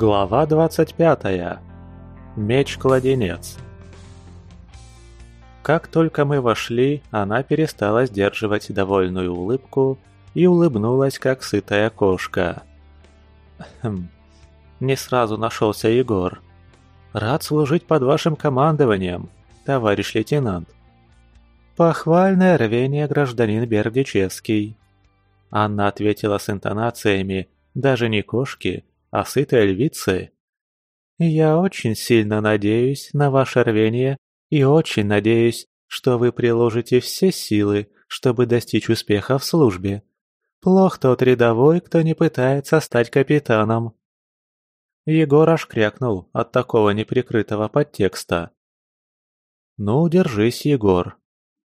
Глава 25. Меч кладенец. Как только мы вошли, она перестала сдерживать довольную улыбку и улыбнулась, как сытая кошка. Хм. Не сразу нашелся Егор. Рад служить под вашим командованием, товарищ лейтенант. Похвальное рвение гражданин Бердичевский. Анна ответила с интонациями даже не кошки, а сытой львицы. Я очень сильно надеюсь на ваше рвение и очень надеюсь, что вы приложите все силы, чтобы достичь успеха в службе. Плох тот рядовой, кто не пытается стать капитаном». Егор аж крякнул от такого неприкрытого подтекста. «Ну, держись, Егор.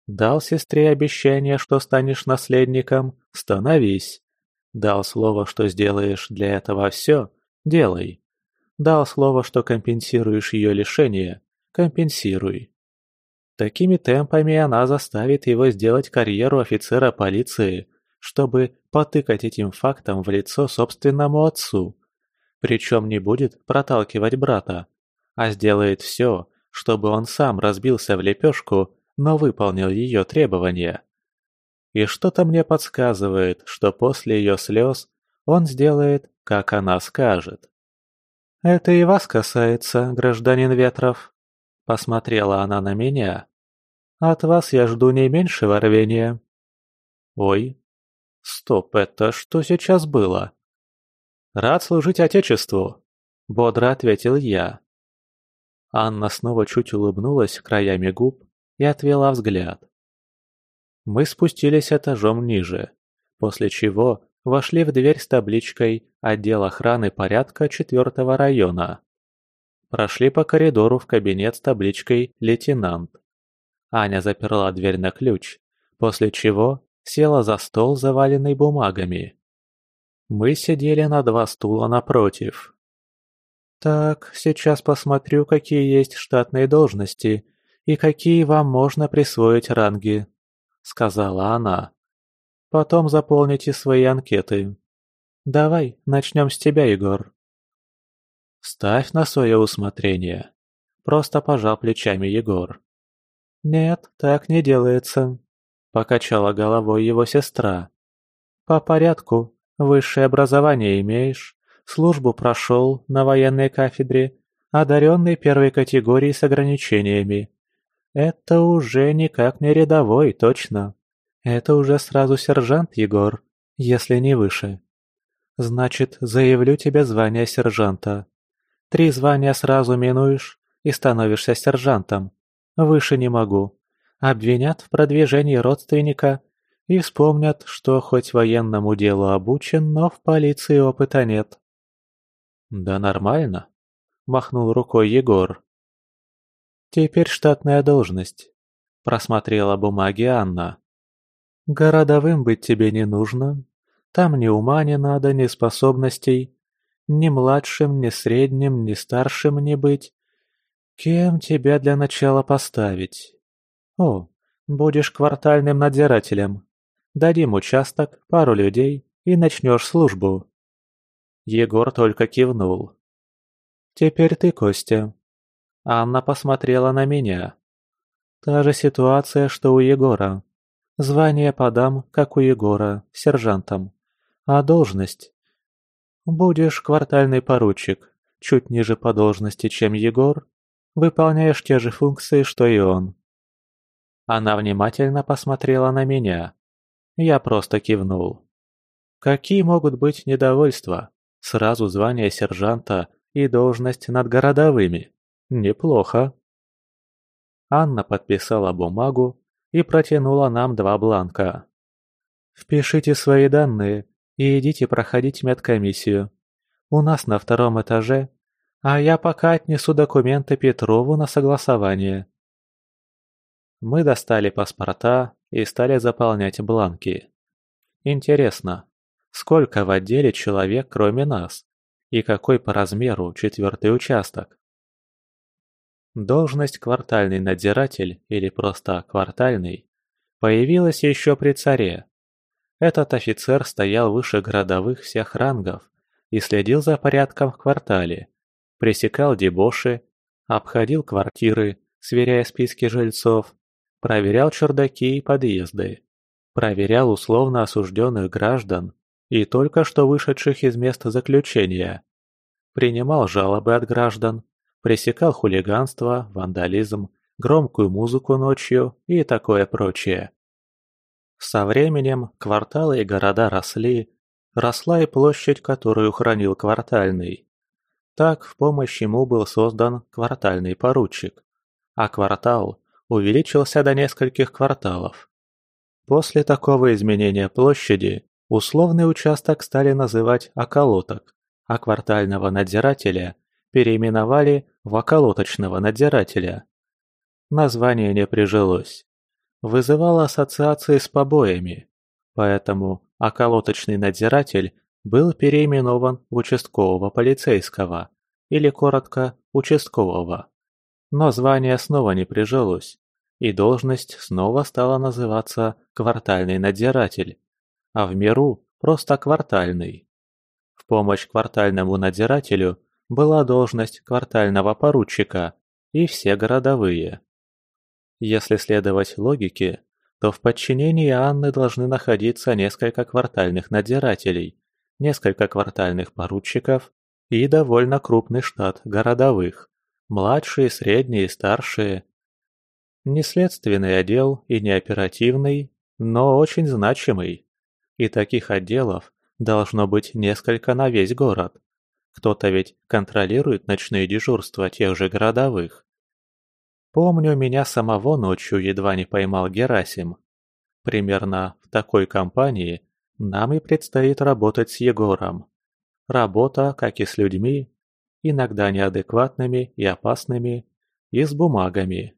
Дал сестре обещание, что станешь наследником, становись дал слово, что сделаешь для этого все, делай. Дал слово, что компенсируешь ее лишение, компенсируй. Такими темпами она заставит его сделать карьеру офицера полиции, чтобы потыкать этим фактом в лицо собственному отцу. Причем не будет проталкивать брата, а сделает все, чтобы он сам разбился в лепешку, но выполнил ее требования и что-то мне подсказывает, что после ее слез он сделает, как она скажет. «Это и вас касается, гражданин Ветров», — посмотрела она на меня. «От вас я жду не меньше ворвения. «Ой, стоп, это что сейчас было?» «Рад служить Отечеству», — бодро ответил я. Анна снова чуть улыбнулась краями губ и отвела взгляд. Мы спустились этажом ниже, после чего вошли в дверь с табличкой «Отдел охраны порядка 4 района». Прошли по коридору в кабинет с табличкой «Лейтенант». Аня заперла дверь на ключ, после чего села за стол, заваленный бумагами. Мы сидели на два стула напротив. «Так, сейчас посмотрю, какие есть штатные должности и какие вам можно присвоить ранги», сказала она. «Потом заполните свои анкеты. Давай, начнем с тебя, Егор». «Ставь на свое усмотрение», — просто пожал плечами Егор. «Нет, так не делается», — покачала головой его сестра. «По порядку. Высшее образование имеешь, службу прошел на военной кафедре, одаренный первой категории с ограничениями. Это уже никак не рядовой, точно. Это уже сразу сержант, Егор, если не выше. Значит, заявлю тебе звание сержанта. Три звания сразу минуешь и становишься сержантом. Выше не могу. Обвинят в продвижении родственника и вспомнят, что хоть военному делу обучен, но в полиции опыта нет. «Да нормально», — махнул рукой Егор. «Теперь-штатная должность», — просмотрела бумаги Анна. «Городовым быть тебе не нужно. Там ни ума не надо, ни способностей. Ни младшим, ни средним, ни старшим не быть. Кем тебя для начала поставить? О, будешь квартальным надзирателем. Дадим участок, пару людей и начнешь службу». Егор только кивнул. «Теперь ты, Костя», Анна посмотрела на меня. Та же ситуация, что у Егора. Звание подам, как у Егора, сержантом. А должность? Будешь квартальный поручик, чуть ниже по должности, чем Егор. Выполняешь те же функции, что и он. Она внимательно посмотрела на меня. Я просто кивнул. Какие могут быть недовольства? Сразу звание сержанта и должность над городовыми неплохо. Анна подписала бумагу и протянула нам два бланка. «Впишите свои данные и идите проходить медкомиссию. У нас на втором этаже, а я пока отнесу документы Петрову на согласование». Мы достали паспорта и стали заполнять бланки. Интересно, сколько в отделе человек, кроме нас? И какой по размеру четвертый участок? Должность квартальный надзиратель или просто квартальный появилась еще при царе. Этот офицер стоял выше городовых всех рангов и следил за порядком в квартале, пресекал дебоши, обходил квартиры, сверяя списки жильцов, проверял чердаки и подъезды, проверял условно осужденных граждан и только что вышедших из места заключения, принимал жалобы от граждан, пресекал хулиганство, вандализм, громкую музыку ночью и такое прочее. Со временем кварталы и города росли, росла и площадь, которую хранил квартальный. Так в помощь ему был создан квартальный поручик, а квартал увеличился до нескольких кварталов. После такого изменения площади условный участок стали называть околоток, а квартального надзирателя переименовали вокалоточного надзирателя. Название не прижилось. Вызывало ассоциации с побоями, поэтому околоточный надзиратель был переименован в участкового полицейского, или коротко участкового. Но звание снова не прижилось, и должность снова стала называться «квартальный надзиратель», а в миру просто «квартальный». В помощь квартальному надзирателю была должность квартального поручика, и все городовые. Если следовать логике, то в подчинении Анны должны находиться несколько квартальных надзирателей, несколько квартальных поручиков и довольно крупный штат городовых, младшие, средние, старшие. Не следственный отдел и не оперативный, но очень значимый. И таких отделов должно быть несколько на весь город. Кто-то ведь контролирует ночные дежурства тех же городовых. Помню, меня самого ночью едва не поймал Герасим. Примерно в такой компании нам и предстоит работать с Егором. Работа, как и с людьми, иногда неадекватными и опасными, и с бумагами.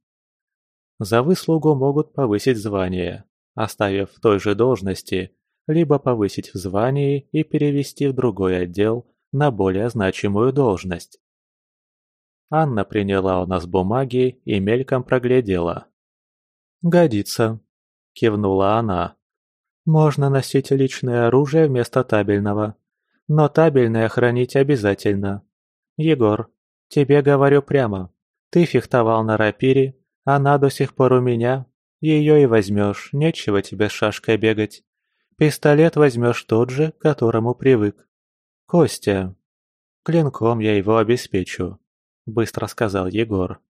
За выслугу могут повысить звание, оставив в той же должности, либо повысить в звании и перевести в другой отдел на более значимую должность. Анна приняла у нас бумаги и мельком проглядела. «Годится», — кивнула она. «Можно носить личное оружие вместо табельного, но табельное хранить обязательно. Егор, тебе говорю прямо, ты фехтовал на рапире, она до сих пор у меня, ее и возьмешь, нечего тебе с шашкой бегать. Пистолет возьмешь тот же, к которому привык костя клинком я его обеспечу. Быстро сказал егор.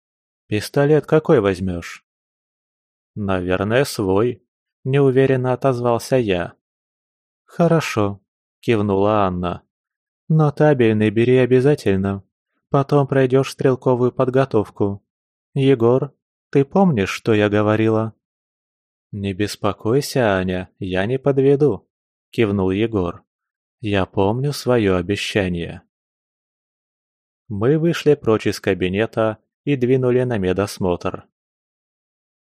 Пистолет какой возьмешь? Наверное свой неуверенно отозвался я. Хорошо кивнула анна. Но табельный бери обязательно. Потом пройдешь стрелковую подготовку. Егор ты помнишь что я говорила? Не беспокойся аня я не подведу кивнул егор. Я помню свое обещание. Мы вышли прочь из кабинета и двинули на медосмотр.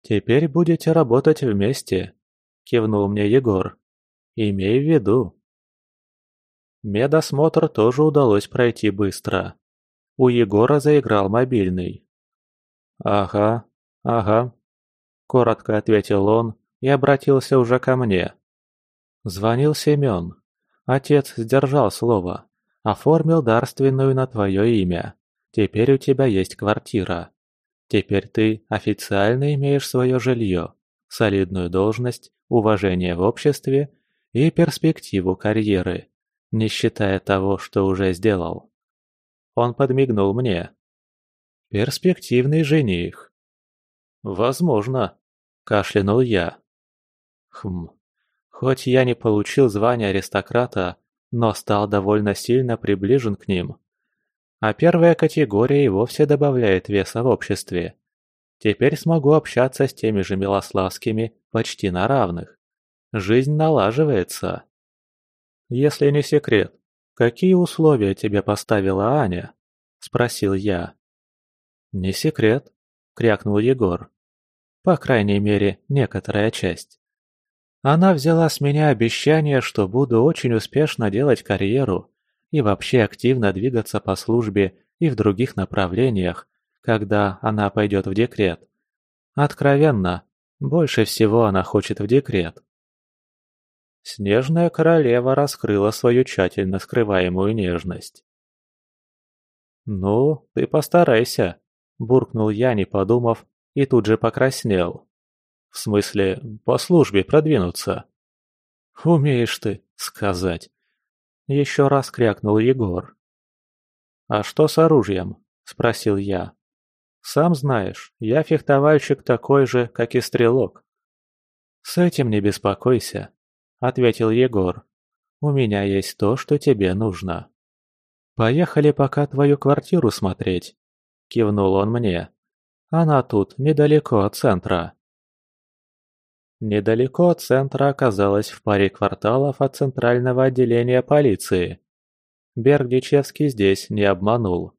«Теперь будете работать вместе», — кивнул мне Егор. «Имей в виду». Медосмотр тоже удалось пройти быстро. У Егора заиграл мобильный. «Ага, ага», — коротко ответил он и обратился уже ко мне. Звонил Семен. Отец сдержал слово, оформил дарственную на твое имя. Теперь у тебя есть квартира. Теперь ты официально имеешь свое жилье, солидную должность, уважение в обществе и перспективу карьеры, не считая того, что уже сделал. Он подмигнул мне. «Перспективный жених». «Возможно», — кашлянул я. «Хм, Хоть я не получил звания аристократа, но стал довольно сильно приближен к ним. А первая категория и вовсе добавляет веса в обществе. Теперь смогу общаться с теми же милославскими почти на равных. Жизнь налаживается. Если не секрет, какие условия тебе поставила Аня? Спросил я. Не секрет, крякнул Егор. По крайней мере, некоторая часть. Она взяла с меня обещание, что буду очень успешно делать карьеру и вообще активно двигаться по службе и в других направлениях, когда она пойдет в декрет. Откровенно, больше всего она хочет в декрет. Снежная королева раскрыла свою тщательно скрываемую нежность. «Ну, ты постарайся», – буркнул я, не подумав, и тут же покраснел в смысле по службе продвинуться. Умеешь ты сказать. Еще раз крякнул Егор. А что с оружием? Спросил я. Сам знаешь, я фехтовальщик такой же, как и стрелок. С этим не беспокойся, ответил Егор. У меня есть то, что тебе нужно. Поехали пока твою квартиру смотреть. Кивнул он мне. Она тут, недалеко от центра. Недалеко от центра оказалось в паре кварталов от центрального отделения полиции. Бердичевский здесь не обманул.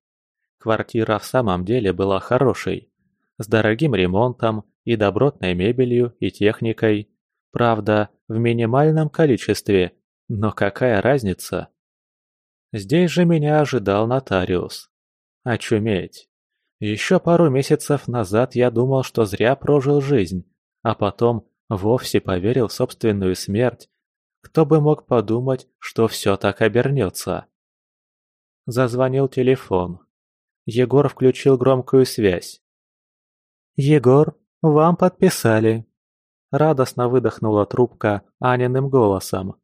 Квартира в самом деле была хорошей, с дорогим ремонтом и добротной мебелью и техникой. Правда, в минимальном количестве, но какая разница? Здесь же меня ожидал нотариус. Очуметь. Еще пару месяцев назад я думал, что зря прожил жизнь, а потом вовсе поверил собственную смерть, кто бы мог подумать, что все так обернется. Зазвонил телефон. Егор включил громкую связь. «Егор, вам подписали!» Радостно выдохнула трубка Аниным голосом.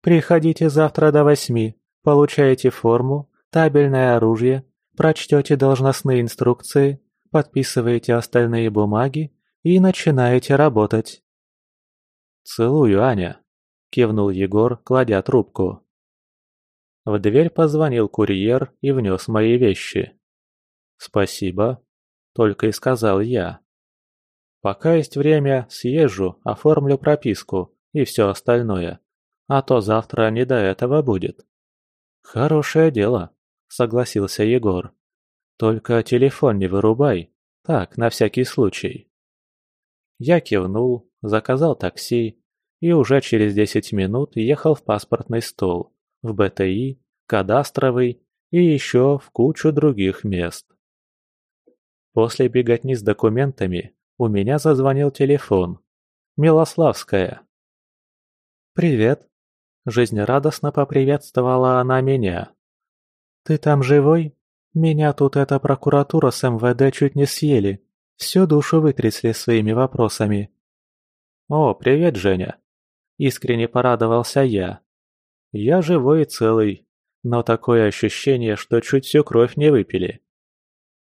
«Приходите завтра до восьми, получаете форму, табельное оружие, прочтете должностные инструкции, подписываете остальные бумаги и начинаете работать. «Целую, Аня», – кивнул Егор, кладя трубку. В дверь позвонил курьер и внес мои вещи. «Спасибо», – только и сказал я. «Пока есть время, съезжу, оформлю прописку и все остальное, а то завтра не до этого будет». «Хорошее дело», – согласился Егор. «Только телефон не вырубай, так, на всякий случай». Я кивнул, заказал такси и уже через 10 минут ехал в паспортный стол, в БТИ, кадастровый и еще в кучу других мест. После беготни с документами у меня зазвонил телефон. Милославская. «Привет!» – жизнерадостно поприветствовала она меня. «Ты там живой? Меня тут эта прокуратура с МВД чуть не съели. Всю душу вытрясли своими вопросами. «О, привет, Женя!» Искренне порадовался я. «Я живой и целый, но такое ощущение, что чуть всю кровь не выпили».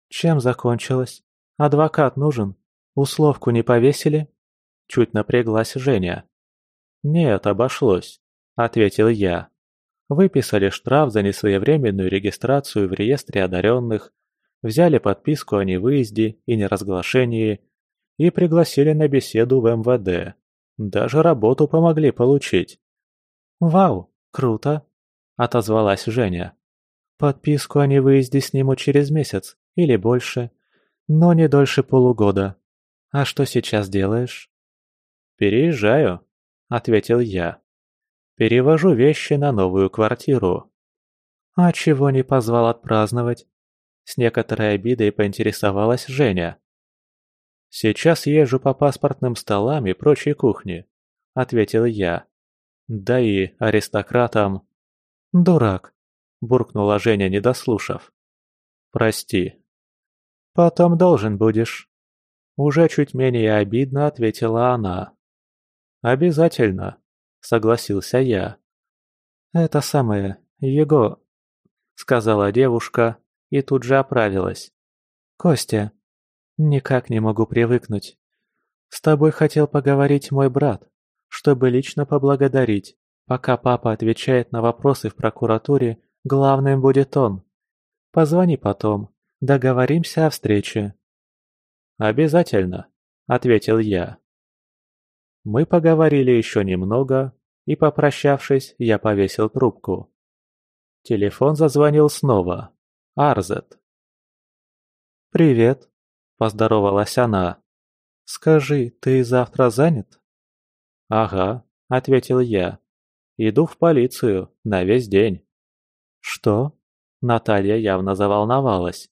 «Чем закончилось? Адвокат нужен? Условку не повесили?» Чуть напряглась Женя. «Нет, обошлось», — ответил я. «Выписали штраф за несвоевременную регистрацию в реестре одаренных взяли подписку о невыезде и неразглашении и пригласили на беседу в МВД. Даже работу помогли получить. «Вау, круто!» – отозвалась Женя. «Подписку о невыезде сниму через месяц или больше, но не дольше полугода. А что сейчас делаешь?» «Переезжаю», – ответил я. «Перевожу вещи на новую квартиру». «А чего не позвал отпраздновать?» с некоторой обидой поинтересовалась Женя. «Сейчас езжу по паспортным столам и прочей кухне», — ответил я. «Да и аристократам...» «Дурак», — буркнула Женя, не дослушав. «Прости». «Потом должен будешь». Уже чуть менее обидно ответила она. «Обязательно», — согласился я. «Это самое, Его», — сказала девушка, и тут же оправилась. «Костя!» «Никак не могу привыкнуть. С тобой хотел поговорить мой брат, чтобы лично поблагодарить. Пока папа отвечает на вопросы в прокуратуре, главным будет он. Позвони потом, договоримся о встрече». «Обязательно», — ответил я. Мы поговорили еще немного, и, попрощавшись, я повесил трубку. Телефон зазвонил снова. Арзет. «Привет», — поздоровалась она. «Скажи, ты завтра занят?» «Ага», — ответил я. «Иду в полицию на весь день». «Что?» — Наталья явно заволновалась.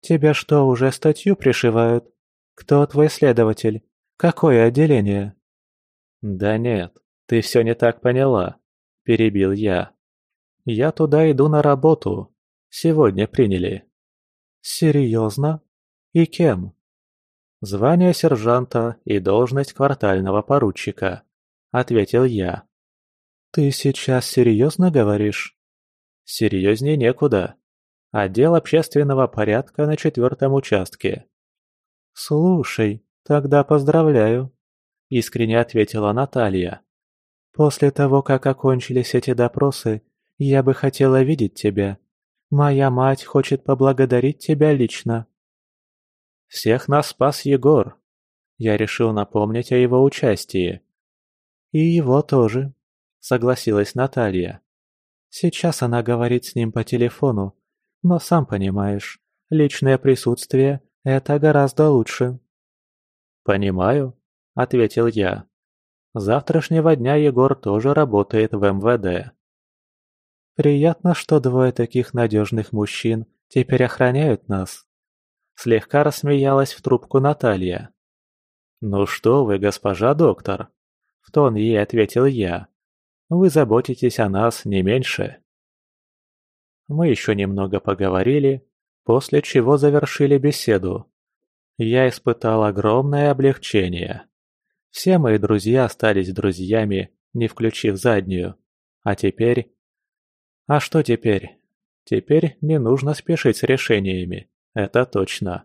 «Тебе что, уже статью пришивают? Кто твой следователь? Какое отделение?» «Да нет, ты все не так поняла», — перебил я. «Я туда иду на работу, Сегодня приняли. Серьезно? И кем? Звание сержанта и должность квартального поручика, ответил я. Ты сейчас серьезно говоришь? Серьезнее некуда. Отдел общественного порядка на четвертом участке. Слушай, тогда поздравляю, искренне ответила Наталья. После того, как окончились эти допросы, я бы хотела видеть тебя Моя мать хочет поблагодарить тебя лично. Всех нас спас Егор. Я решил напомнить о его участии. И его тоже, согласилась Наталья. Сейчас она говорит с ним по телефону, но сам понимаешь, личное присутствие – это гораздо лучше. «Понимаю», – ответил я. «Завтрашнего дня Егор тоже работает в МВД». Приятно, что двое таких надежных мужчин теперь охраняют нас. Слегка рассмеялась в трубку Наталья. «Ну что вы, госпожа доктор?» В тон ей ответил я. «Вы заботитесь о нас не меньше». Мы еще немного поговорили, после чего завершили беседу. Я испытал огромное облегчение. Все мои друзья остались друзьями, не включив заднюю. А теперь а что теперь? Теперь не нужно спешить с решениями, это точно.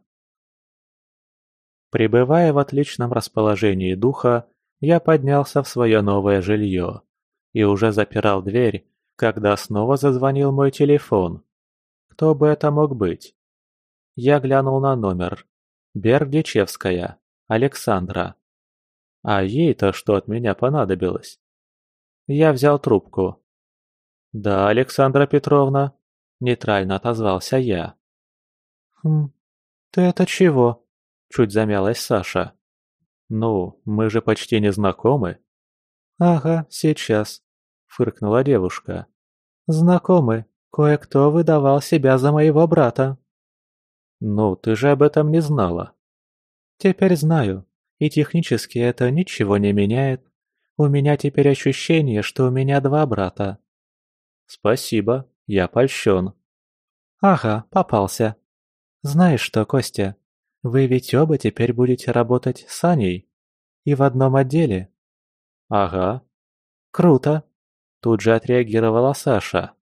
Пребывая в отличном расположении духа, я поднялся в свое новое жилье и уже запирал дверь, когда снова зазвонил мой телефон. Кто бы это мог быть? Я глянул на номер. Бердичевская, Александра. А ей-то что от меня понадобилось? Я взял трубку. Да, Александра Петровна, нейтрально отозвался я. Хм, ты это чего? Чуть замялась Саша. Ну, мы же почти не знакомы. Ага, сейчас, фыркнула девушка. Знакомы. Кое-кто выдавал себя за моего брата. Ну, ты же об этом не знала. Теперь знаю. И технически это ничего не меняет. У меня теперь ощущение, что у меня два брата спасибо я польщен. Ага попался. Знаешь что костя вы ведь оба теперь будете работать с аней. И в одном отделе. Ага. Круто. Тут же отреагировала саша.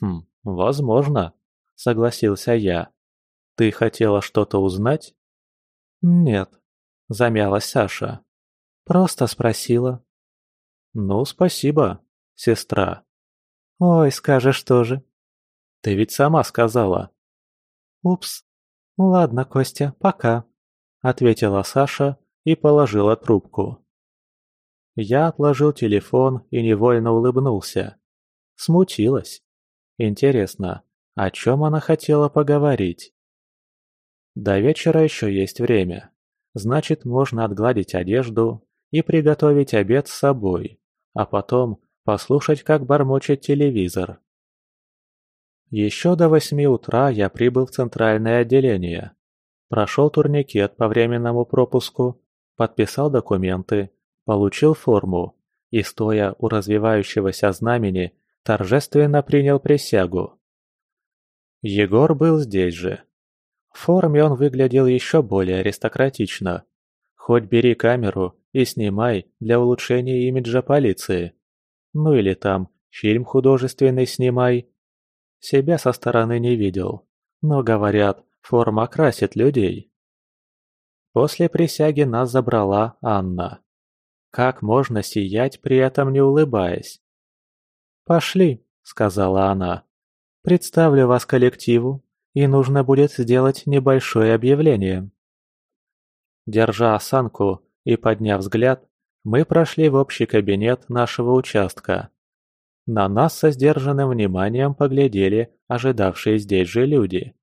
Хм возможно согласился я. Ты хотела что-то узнать? Нет замялась саша. Просто спросила. Ну спасибо сестра. «Ой, скажешь тоже». «Ты ведь сама сказала». «Упс. Ну ладно, Костя, пока», — ответила Саша и положила трубку. Я отложил телефон и невольно улыбнулся. Смутилась. Интересно, о чем она хотела поговорить? До вечера еще есть время. Значит, можно отгладить одежду и приготовить обед с собой, а потом послушать как бормочет телевизор. Еще до восьми утра я прибыл в центральное отделение. Прошел турникет по временному пропуску, подписал документы, получил форму и, стоя у развивающегося знамени, торжественно принял присягу. Егор был здесь же. В форме он выглядел еще более аристократично. Хоть бери камеру и снимай для улучшения имиджа полиции ну или там фильм художественный снимай. Себя со стороны не видел, но, говорят, форма красит людей. После присяги нас забрала Анна. Как можно сиять, при этом не улыбаясь? «Пошли», — сказала она. «Представлю вас коллективу, и нужно будет сделать небольшое объявление». Держа осанку и подняв взгляд, мы прошли в общий кабинет нашего участка. На нас со сдержанным вниманием поглядели ожидавшие здесь же люди.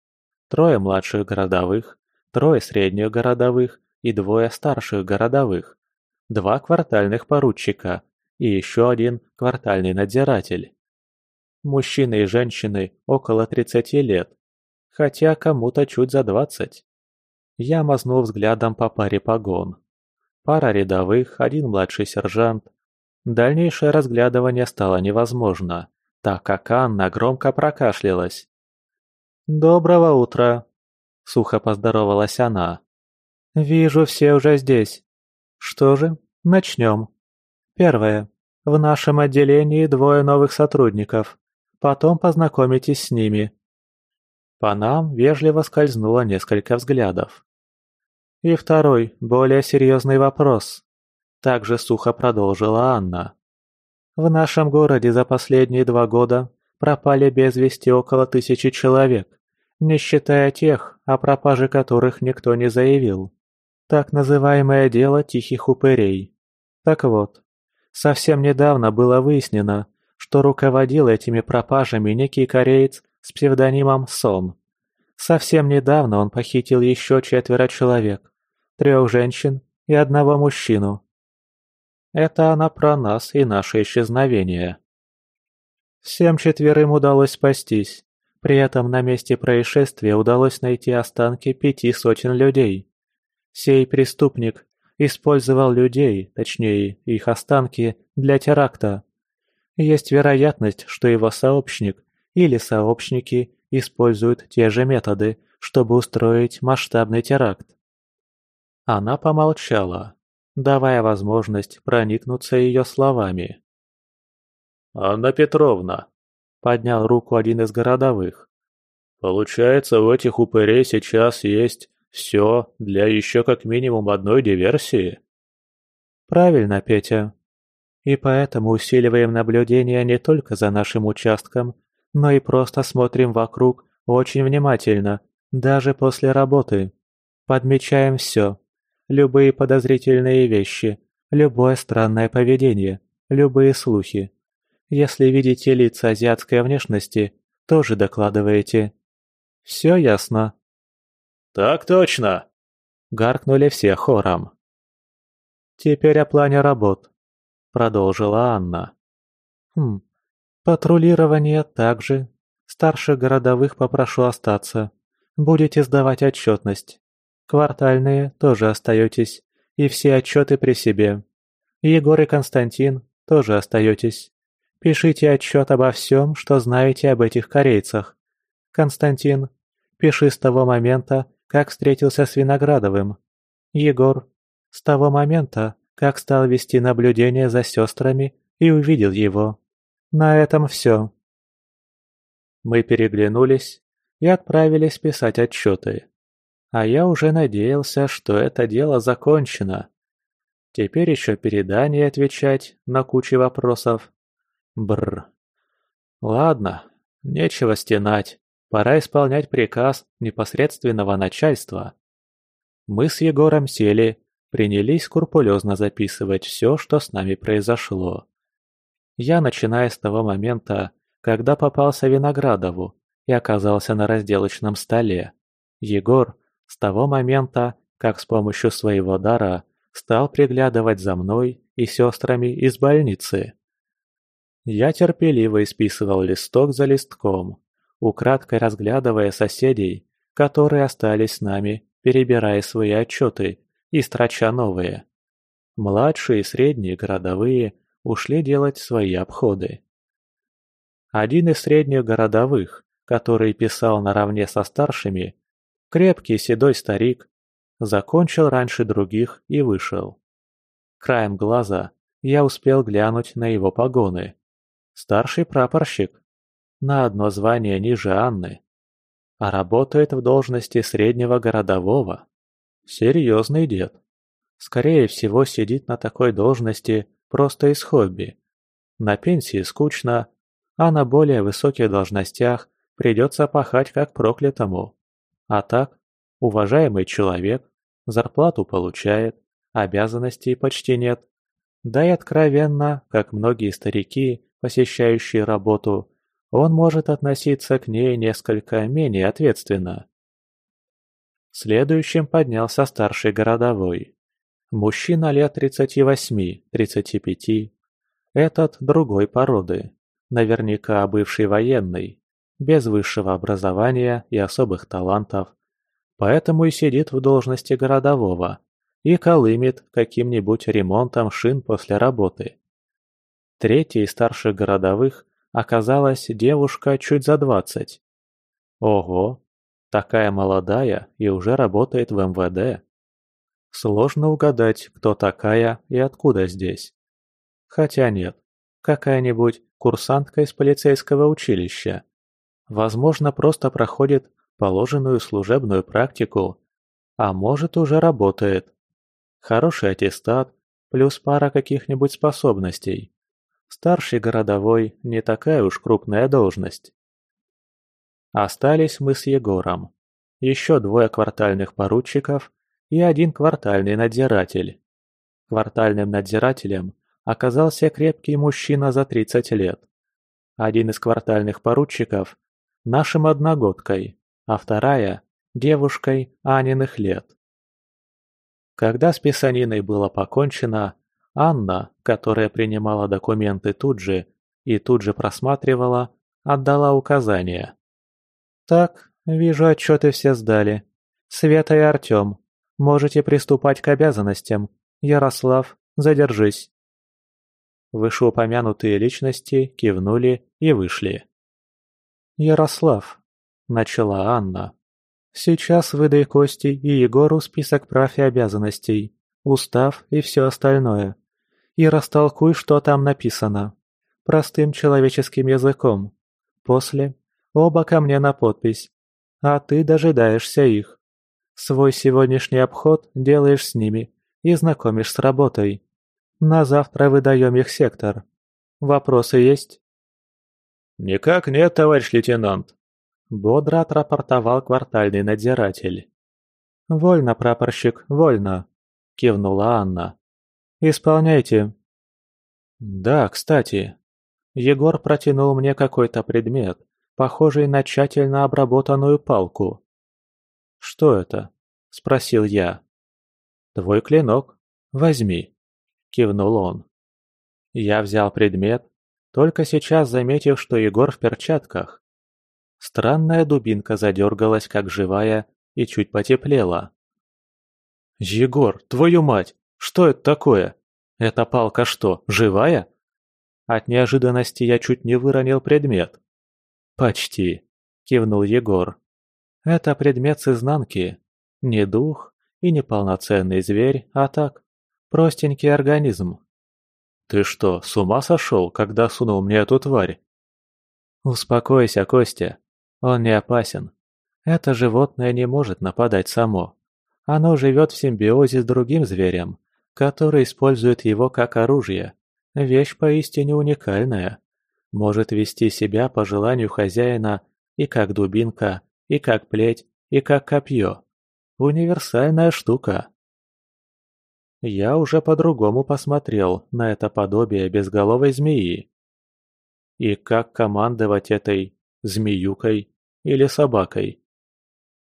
Трое младших городовых, трое средних городовых и двое старших городовых, два квартальных поручика и еще один квартальный надзиратель. Мужчины и женщины около 30 лет, хотя кому-то чуть за 20. Я мазнул взглядом по паре погон. Пара рядовых, один младший сержант. Дальнейшее разглядывание стало невозможно, так как Анна громко прокашлялась. «Доброго утра!» — сухо поздоровалась она. «Вижу, все уже здесь. Что же, начнем. Первое. В нашем отделении двое новых сотрудников. Потом познакомитесь с ними». По нам вежливо скользнуло несколько взглядов. И второй, более серьезный вопрос. Также сухо продолжила Анна. В нашем городе за последние два года пропали без вести около тысячи человек, не считая тех, о пропаже которых никто не заявил. Так называемое дело тихих упырей. Так вот, совсем недавно было выяснено, что руководил этими пропажами некий кореец с псевдонимом Сон. Совсем недавно он похитил еще четверо человек трех женщин и одного мужчину. Это она про нас и наше исчезновение. Всем четверым удалось спастись. При этом на месте происшествия удалось найти останки пяти сотен людей. Сей преступник использовал людей, точнее, их останки, для теракта. Есть вероятность, что его сообщник или сообщники используют те же методы, чтобы устроить масштабный теракт. Она помолчала, давая возможность проникнуться ее словами. «Анна Петровна», — поднял руку один из городовых, — «получается, у этих упырей сейчас есть все для еще как минимум одной диверсии?» «Правильно, Петя. И поэтому усиливаем наблюдение не только за нашим участком, но и просто смотрим вокруг очень внимательно, даже после работы. Подмечаем все, любые подозрительные вещи, любое странное поведение, любые слухи. Если видите лица азиатской внешности, тоже докладываете. Все ясно?» «Так точно!» – гаркнули все хором. «Теперь о плане работ», – продолжила Анна. «Хм, патрулирование также. Старших городовых попрошу остаться. Будете сдавать отчетность. Квартальные тоже остаетесь, и все отчеты при себе. Егор и Константин тоже остаетесь. Пишите отчет обо всем, что знаете об этих корейцах. Константин, пиши с того момента, как встретился с Виноградовым. Егор, с того момента, как стал вести наблюдение за сестрами и увидел его. На этом все. Мы переглянулись и отправились писать отчеты а я уже надеялся, что это дело закончено. Теперь еще передание отвечать на кучу вопросов. Бр. Ладно, нечего стенать. Пора исполнять приказ непосредственного начальства. Мы с Егором сели, принялись скрупулезно записывать все, что с нами произошло. Я, начиная с того момента, когда попался Виноградову и оказался на разделочном столе, Егор с того момента, как с помощью своего дара стал приглядывать за мной и сестрами из больницы. Я терпеливо исписывал листок за листком, украдкой разглядывая соседей, которые остались с нами, перебирая свои отчеты и строча новые. Младшие и средние городовые ушли делать свои обходы. Один из средних городовых, который писал наравне со старшими, Крепкий седой старик закончил раньше других и вышел. Краем глаза я успел глянуть на его погоны. Старший прапорщик. На одно звание ниже Анны. А работает в должности среднего городового. Серьезный дед. Скорее всего, сидит на такой должности просто из хобби. На пенсии скучно, а на более высоких должностях придется пахать как проклятому. А так, уважаемый человек зарплату получает, обязанностей почти нет. Да и откровенно, как многие старики, посещающие работу, он может относиться к ней несколько менее ответственно. Следующим поднялся старший городовой. Мужчина лет 38-35. Этот другой породы. Наверняка бывший военный без высшего образования и особых талантов, поэтому и сидит в должности городового и колымет каким-нибудь ремонтом шин после работы. Третьей старших городовых оказалась девушка чуть за двадцать. Ого, такая молодая и уже работает в МВД. Сложно угадать, кто такая и откуда здесь. Хотя нет, какая-нибудь курсантка из полицейского училища, возможно, просто проходит положенную служебную практику, а может уже работает. Хороший аттестат плюс пара каких-нибудь способностей. Старший городовой не такая уж крупная должность. Остались мы с Егором. Еще двое квартальных поручиков и один квартальный надзиратель. Квартальным надзирателем оказался крепкий мужчина за 30 лет. Один из квартальных поручиков Нашим одногодкой, а вторая – девушкой Аниных лет. Когда с писаниной было покончено, Анна, которая принимала документы тут же и тут же просматривала, отдала указания. «Так, вижу, отчеты все сдали. Света и Артем, можете приступать к обязанностям. Ярослав, задержись». Вышеупомянутые личности кивнули и вышли. Ярослав, — начала Анна, — сейчас выдай Кости и Егору список прав и обязанностей, устав и все остальное, и растолкуй, что там написано, простым человеческим языком. После оба ко мне на подпись, а ты дожидаешься их. Свой сегодняшний обход делаешь с ними и знакомишь с работой. На завтра выдаем их сектор. Вопросы есть?» Никак нет, товарищ лейтенант. Бодро отрапортовал квартальный надзиратель. «Вольно, прапорщик, вольно!» — кивнула Анна. «Исполняйте!» «Да, кстати...» Егор протянул мне какой-то предмет, похожий на тщательно обработанную палку. «Что это?» — спросил я. «Твой клинок. Возьми», — кивнул он. Я взял предмет, только сейчас заметив, что Егор в перчатках. Странная дубинка задергалась, как живая, и чуть потеплела. «Егор, твою мать! Что это такое? Эта палка что, живая?» От неожиданности я чуть не выронил предмет. «Почти», — кивнул Егор. «Это предмет с изнанки. Не дух и не полноценный зверь, а так, простенький организм. Ты что, с ума сошел, когда сунул мне эту тварь? Успокойся, Костя. Он не опасен. Это животное не может нападать само. Оно живет в симбиозе с другим зверем, который использует его как оружие. Вещь поистине уникальная. Может вести себя по желанию хозяина и как дубинка, и как плеть, и как копье. Универсальная штука. Я уже по-другому посмотрел на это подобие безголовой змеи. И как командовать этой змеюкой или собакой?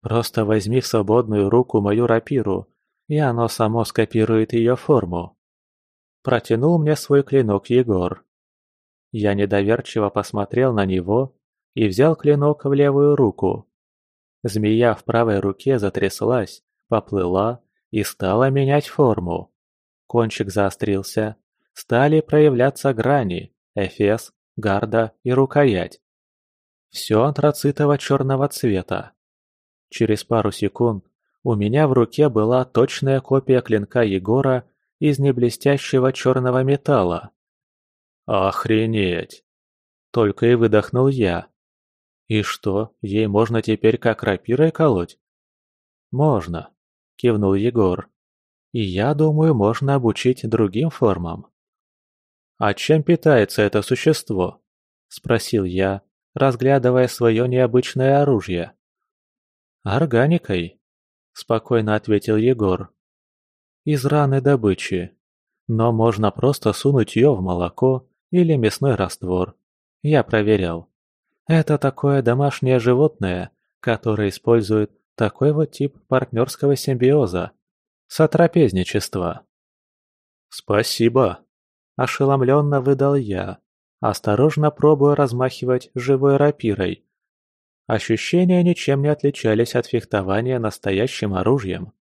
Просто возьми в свободную руку мою рапиру, и оно само скопирует ее форму. Протянул мне свой клинок Егор. Я недоверчиво посмотрел на него и взял клинок в левую руку. Змея в правой руке затряслась, поплыла, и стала менять форму. Кончик заострился, стали проявляться грани, эфес, гарда и рукоять. Все антрацитово-черного цвета. Через пару секунд у меня в руке была точная копия клинка Егора из неблестящего черного металла. «Охренеть!» Только и выдохнул я. «И что, ей можно теперь как рапирой колоть?» «Можно кивнул Егор. «И я думаю, можно обучить другим формам». «А чем питается это существо?» – спросил я, разглядывая свое необычное оружие. «Органикой», – спокойно ответил Егор. «Из раны добычи. Но можно просто сунуть ее в молоко или мясной раствор. Я проверял. Это такое домашнее животное, которое использует. Такой вот тип партнерского симбиоза. Сотрапезничество. «Спасибо!» – ошеломленно выдал я, осторожно пробуя размахивать живой рапирой. Ощущения ничем не отличались от фехтования настоящим оружием.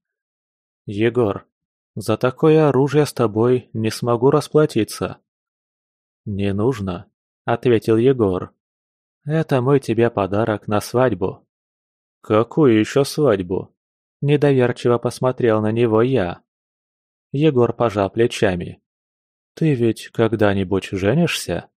«Егор, за такое оружие с тобой не смогу расплатиться». «Не нужно», — ответил Егор. «Это мой тебе подарок на свадьбу». Какую еще свадьбу? Недоверчиво посмотрел на него я. Егор пожал плечами. Ты ведь когда-нибудь женишься?